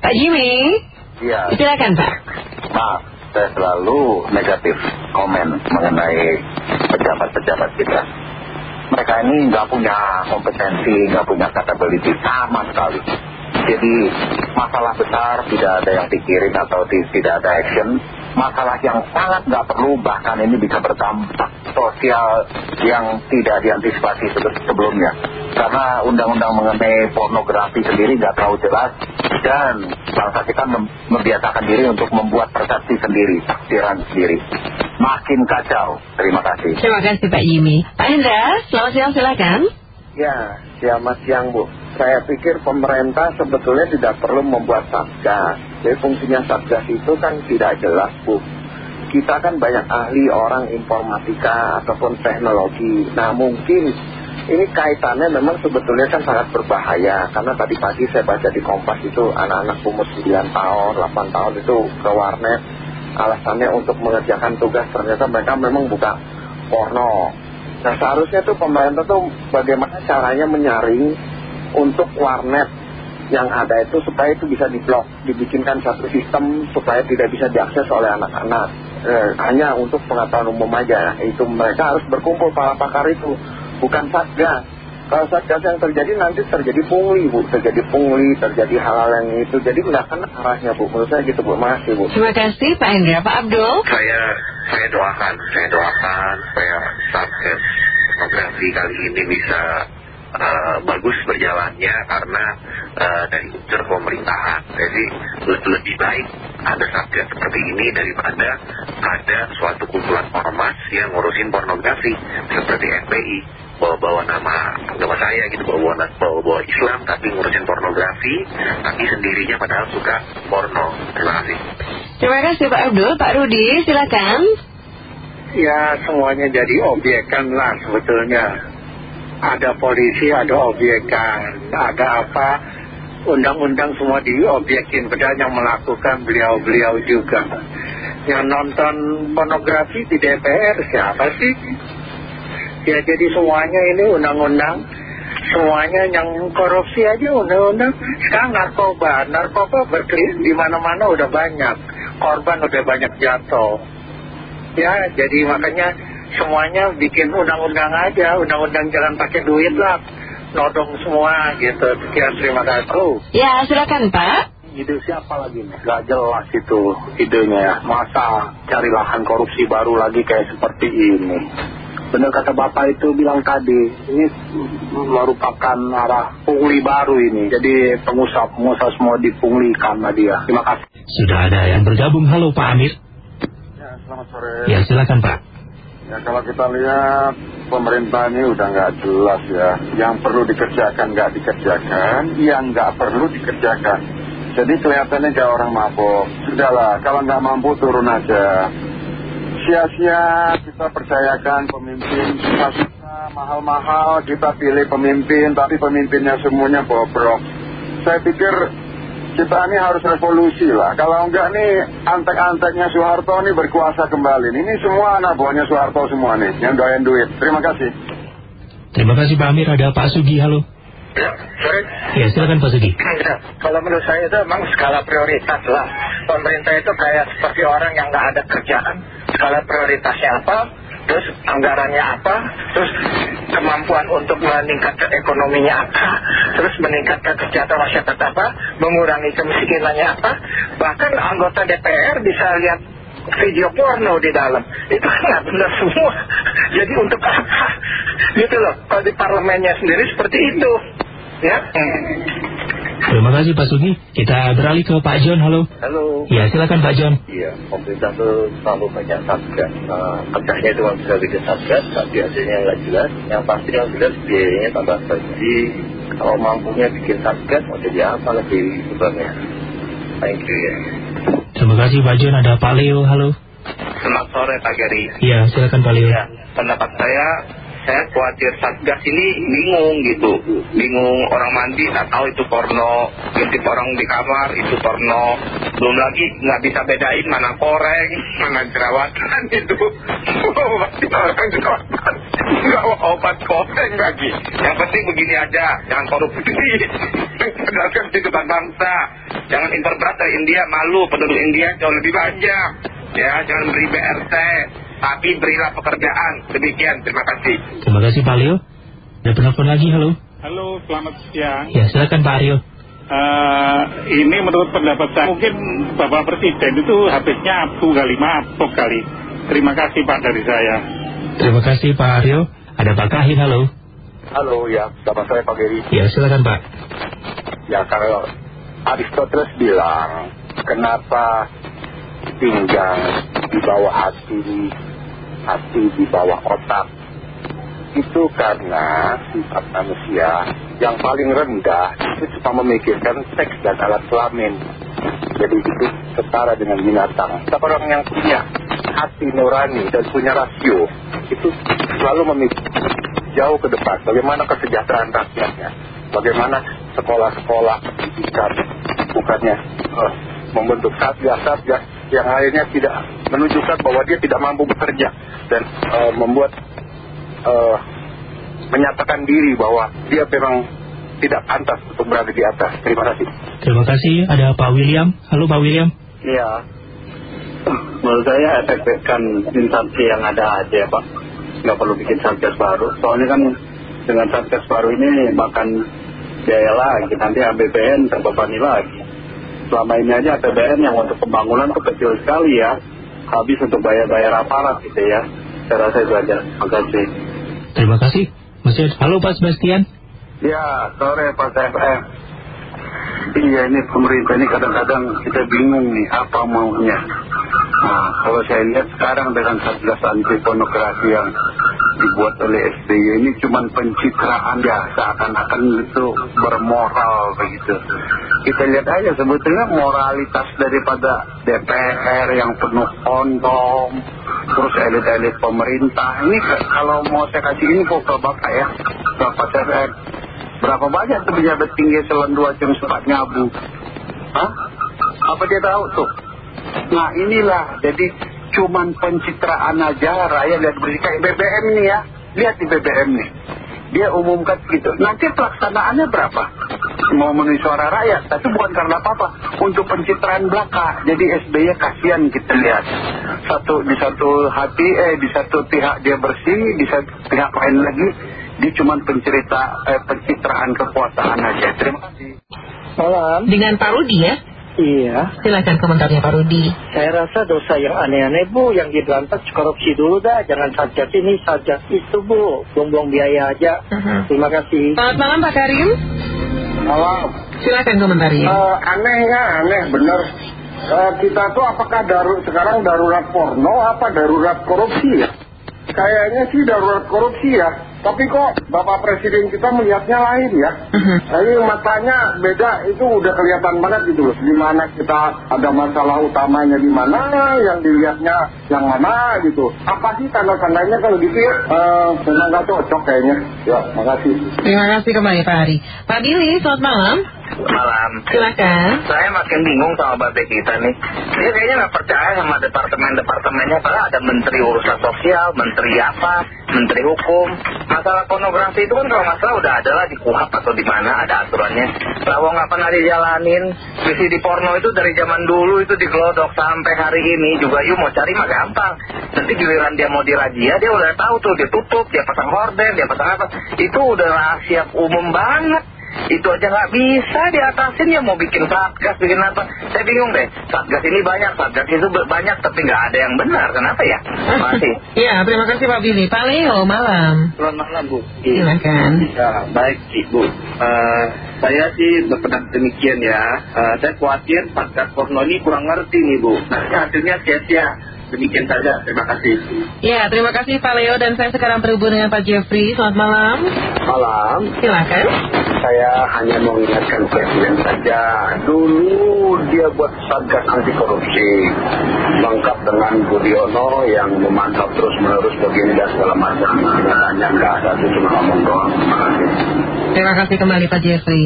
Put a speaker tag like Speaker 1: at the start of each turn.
Speaker 1: Pak Jimmy.
Speaker 2: Iya.
Speaker 1: Silakan Pak.
Speaker 2: Maaf, saya selalu negatif komen mengenai pejabat-pejabat kita. Mereka ini nggak punya kompetensi, nggak punya capability sama sekali. Jadi masalah besar tidak ada yang pikirin atau tidak ada action. Masalah yang sangat nggak perlu bahkan ini bisa berdampak sosial yang tidak diantisipasi sebelumnya. Karena undang-undang mengenai pornografi sendiri nggak terlalu jelas dan bangsa kita membiasakan diri untuk membuat persepsi sendiri, takdiran sendiri. Makin kacau. Terima kasih.
Speaker 1: Terima kasih Pak Jimmy. Pak Hendra, selamat siang silakan.
Speaker 3: Ya, selamat siang Bu. Saya pikir pemerintah sebetulnya tidak perlu membuat satgas. Jadi fungsinya satgas itu kan tidak jelas Bu. Kita kan banyak ahli orang informatika ataupun teknologi. Nah mungkin ini kaitannya memang sebetulnya kan sangat berbahaya. Karena tadi pagi saya baca di Kompas itu anak-anak umur 9 tahun, 8 tahun itu ke warnet. Alasannya untuk mengerjakan tugas ternyata mereka memang buka porno. Nah seharusnya tuh pemerintah tuh bagaimana caranya menyaring untuk warnet yang ada itu supaya itu bisa diblok, dibikinkan satu sistem supaya tidak bisa diakses oleh anak-anak. Eh, hanya untuk pengetahuan umum aja. Itu mereka harus berkumpul para pakar itu, bukan satgas. Kalau satgas yang terjadi nanti terjadi pungli Bu, terjadi pungli, terjadi hal-hal yang itu. Jadi nggak kena arahnya Bu, menurut saya gitu Bu. Makasih Bu.
Speaker 1: Terima kasih Pak Hendra. Pak Abdul.
Speaker 4: Saya, saya doakan, saya doakan supaya satgas pornografi kali ini bisa uh, bagus berjalannya karena uh, dari unsur pemerintahan. Jadi lebih baik ada satgas seperti ini daripada ada suatu kumpulan ormas yang ngurusin pornografi seperti FPI bawa-bawa nama nama saya gitu bawa-bawa Islam tapi ngurusin pornografi tapi sendirinya padahal suka porno. Terima kasih.
Speaker 1: Terima kasih Pak Abdul. Pak Rudi silakan.
Speaker 3: Ya semuanya jadi obyekan lah sebetulnya ada polisi, ada obyekan, ada apa, undang-undang semua diobyekin, padahal yang melakukan beliau-beliau juga. Yang nonton pornografi di DPR siapa sih? Ya jadi semuanya ini undang-undang, semuanya yang korupsi aja undang-undang. Sekarang narkoba, narkoba berkelit di mana-mana udah banyak, korban udah banyak jatuh. Ya jadi makanya semuanya bikin undang-undang aja, undang-undang jangan pakai duit lah, nodong semua gitu. Sekian terima kasih.
Speaker 1: Ya silakan Pak.
Speaker 3: Ide siapa lagi nih? Gak jelas itu idenya ya. Masa cari lahan korupsi baru lagi kayak seperti ini. Benar kata Bapak itu bilang tadi, ini merupakan arah pungli baru ini. Jadi pengusaha-pengusaha semua dipunglikan sama dia. Terima kasih.
Speaker 5: Sudah ada yang bergabung. Halo Pak Amir.
Speaker 2: Ya, selamat sore.
Speaker 5: Ya, silakan Pak.
Speaker 2: Ya kalau kita lihat pemerintah ini udah nggak jelas ya. Yang perlu dikerjakan nggak dikerjakan, yang nggak perlu dikerjakan. Jadi kelihatannya kayak orang mabok. Sudahlah, kalau nggak mampu turun aja. Sia-sia kita percayakan pemimpin susah-susah, mahal-mahal kita pilih pemimpin, tapi pemimpinnya semuanya bobrok. Saya pikir kita ini harus revolusi lah. Kalau enggak nih antek-anteknya Soeharto ini berkuasa kembali. Ini semua anak buahnya Soeharto semua nih yang doain duit. Terima kasih.
Speaker 5: Terima kasih Pak Amir. Ada Pak Sugi. Halo.
Speaker 4: Ya, sorry.
Speaker 5: Ya, silakan Pak Sugi.
Speaker 4: Ya, kalau menurut saya itu memang skala prioritas lah. Pemerintah itu kayak seperti orang yang nggak ada kerjaan. Skala prioritasnya apa? Terus anggarannya apa? Terus kemampuan untuk meningkatkan ekonominya apa? Terus meningkatkan kesejahteraan masyarakat apa? Mengurangi kemiskinannya apa? Bahkan anggota DPR bisa lihat video porno di dalam itu kan nggak benar semua jadi untuk apa gitu loh kalau di parlemennya sendiri seperti itu ya
Speaker 5: Terima kasih Pak Sugi. Kita beralih ke Pak John. Halo.
Speaker 3: Halo.
Speaker 5: Ya, silakan Pak John.
Speaker 3: Iya, pemerintah tuh selalu banyak satgas. Nah, kerjanya cuma bisa bikin satgas, tapi hasilnya nggak jelas. Yang pasti yang jelas biayanya tambah Jadi kalau mampunya bikin satgas, mau jadi apa lebih sebenarnya. Thank you ya.
Speaker 5: Terima kasih Pak John. Ada Pak Leo. Halo.
Speaker 4: selamat sore Pak Gary
Speaker 5: Ya, silakan Pak Leo.
Speaker 4: ya pendapat saya saya khawatir satgas ini bingung gitu bingung orang mandi nggak tahu itu porno intip orang di kamar itu porno belum lagi nggak bisa bedain mana koreng mana jerawatan itu pasti orang jerawatan
Speaker 6: Nggak obat kopeng lagi. Yang penting begini aja, jangan korupsi. Pedaskan kehidupan bangsa. Jangan berat dari India, malu penduduk India jauh lebih banyak. Ya, jangan beri BRT, tapi berilah pekerjaan. Demikian, terima kasih.
Speaker 5: Terima kasih Pak Leo. Ada penelpon lagi, halo.
Speaker 7: Halo, selamat siang.
Speaker 5: Ya, silakan Pak Aryo.
Speaker 7: Eh, ini menurut pendapat saya, mungkin Bapak Presiden itu habisnya abu kali, mabuk kali. Terima kasih Pak dari saya.
Speaker 5: Terima kasih Pak Aryo. Ada Pak Kahir, halo.
Speaker 8: Halo ya, sama saya Pak Geri.
Speaker 5: Ya, silakan Pak.
Speaker 8: Ya kalau Aristoteles bilang, kenapa pinggang di bawah hati, hati di bawah otak, itu karena sifat manusia yang paling rendah itu cuma memikirkan seks dan alat kelamin. Jadi itu setara dengan binatang. Tapi orang yang punya hati nurani dan punya rasio itu selalu memikir jauh ke depan. Bagaimana kesejahteraan rakyatnya, bagaimana sekolah-sekolah pendidikan bukannya eh, membentuk satgas-satgas yang akhirnya tidak menunjukkan bahwa dia tidak mampu bekerja dan eh, membuat eh, menyatakan diri bahwa dia memang tidak pantas untuk berada di atas. Terima kasih.
Speaker 5: Terima kasih. Ada Pak William. Halo Pak William.
Speaker 9: Iya. Menurut saya efektifkan instansi yang ada aja ya Pak. Nggak perlu bikin satgas baru. Soalnya kan dengan satgas baru ini makan biaya lagi. Nanti APBN terbebani lagi. Selama ini aja APBN yang untuk pembangunan itu kecil sekali ya. Habis untuk bayar-bayar aparat gitu ya. Saya rasa itu aja. Terima kasih.
Speaker 5: Terima kasih. Masih Halo Pak Sebastian.
Speaker 9: Ya, sore Pak FM. Iya, ini pemerintah ini kadang-kadang kita bingung nih apa maunya. Nah, kalau saya lihat sekarang dengan satgas anti pornografi yang dibuat oleh SBY ini cuma pencitraan ya, seakan-akan itu bermoral begitu. Kita lihat aja sebetulnya moralitas daripada DPR yang penuh kondom, terus elit-elit pemerintah. Ini kalau mau saya kasih info ke Bapak ya, Bapak CFM. Berapa banyak tuh pejabat tinggi eselon 2 yang sempat nyabu? Hah? Apa dia tahu tuh? Nah inilah, jadi cuman pencitraan aja rakyat lihat berita kayak BBM nih ya. Lihat di BBM nih. Dia umumkan gitu. Nanti pelaksanaannya berapa? Mau memenuhi suara rakyat, tapi bukan karena apa-apa. Untuk pencitraan belaka. Jadi SBY kasihan kita lihat. Satu di satu hati, eh di satu pihak dia bersih, di satu pihak lain lagi dia cuma pencerita, eh, pencitraan kekuasaan aja. Terima kasih.
Speaker 10: Malam.
Speaker 1: Dengan Pak Rudi ya.
Speaker 10: Iya.
Speaker 1: Silakan komentarnya Pak Rudi.
Speaker 10: Saya rasa dosa yang aneh-aneh Bu, yang diberantas korupsi dulu dah. Jangan satgas ini, satgas itu Bu. Buang-buang biaya aja.
Speaker 1: Mhm.
Speaker 10: Terima kasih.
Speaker 1: Selamat malam Pak Karim.
Speaker 9: Malam.
Speaker 1: Silakan komentarnya.
Speaker 9: Eh, aneh ya, aneh bener. Eh, kita tuh apakah daru, sekarang darurat porno apa darurat korupsi ya? Kayaknya sih darurat korupsi ya. Tapi kok Bapak Presiden kita melihatnya lain ya.
Speaker 1: Mhm.
Speaker 9: Ini matanya beda, itu udah kelihatan banget gitu loh. Di mana kita ada masalah utamanya di mana, yang dilihatnya yang mana gitu. Apa sih tanda-tandanya kalau gitu ya? Eh, memang nggak cocok kayaknya. Ya, makasih.
Speaker 1: Terima kasih kembali Pak Ari. Pak Billy, selamat malam.
Speaker 6: Malam.
Speaker 1: Silakan.
Speaker 6: Saya makin bingung sama bapak kita nih. Dia kayaknya nggak percaya sama departemen-departemennya. Padahal ada menteri urusan sosial, menteri apa, menteri hukum. Masalah pornografi itu kan kalau nggak salah udah ada lah di kuhap atau di mana ada aturannya. Kalau nggak pernah dijalanin, visi di porno itu dari zaman dulu itu digelodok sampai hari ini juga. Yuk mau cari mah gampang. Nanti giliran dia mau dirazia, dia udah tahu tuh dia tutup, dia pasang horden, dia pasang apa. Itu udah rahasia umum banget. Itu aja nggak bisa diatasin ya mau bikin satgas, bikin apa. Saya bingung deh, satgas ini banyak, satgas itu banyak tapi nggak ada yang benar. Kenapa ya? Masih.
Speaker 1: Ya, terima kasih Pak Billy. Pak Leo, malam.
Speaker 9: Selamat malam Bu.
Speaker 1: Silakan.
Speaker 9: Ya, baik Ibu. Eh, saya sih berpendapat demikian ya. Eh, saya khawatir satgas porno ini kurang ngerti nih Bu. Nanti hasilnya sia-sia. Demikian saja. Terima kasih.
Speaker 1: Ya, terima kasih Pak Leo dan saya sekarang terhubung dengan Pak Jeffrey. Selamat malam.
Speaker 9: Malam.
Speaker 1: Silakan.
Speaker 9: Saya hanya mau ingatkan Presiden saja. Dulu dia buat satgas anti korupsi. Lengkap dengan Budiono yang memantau terus-menerus begini dan segala macam. Nyatanya nggak ada, itu cuma ngomong doang.
Speaker 1: Terima kasih kembali Pak Jeffrey.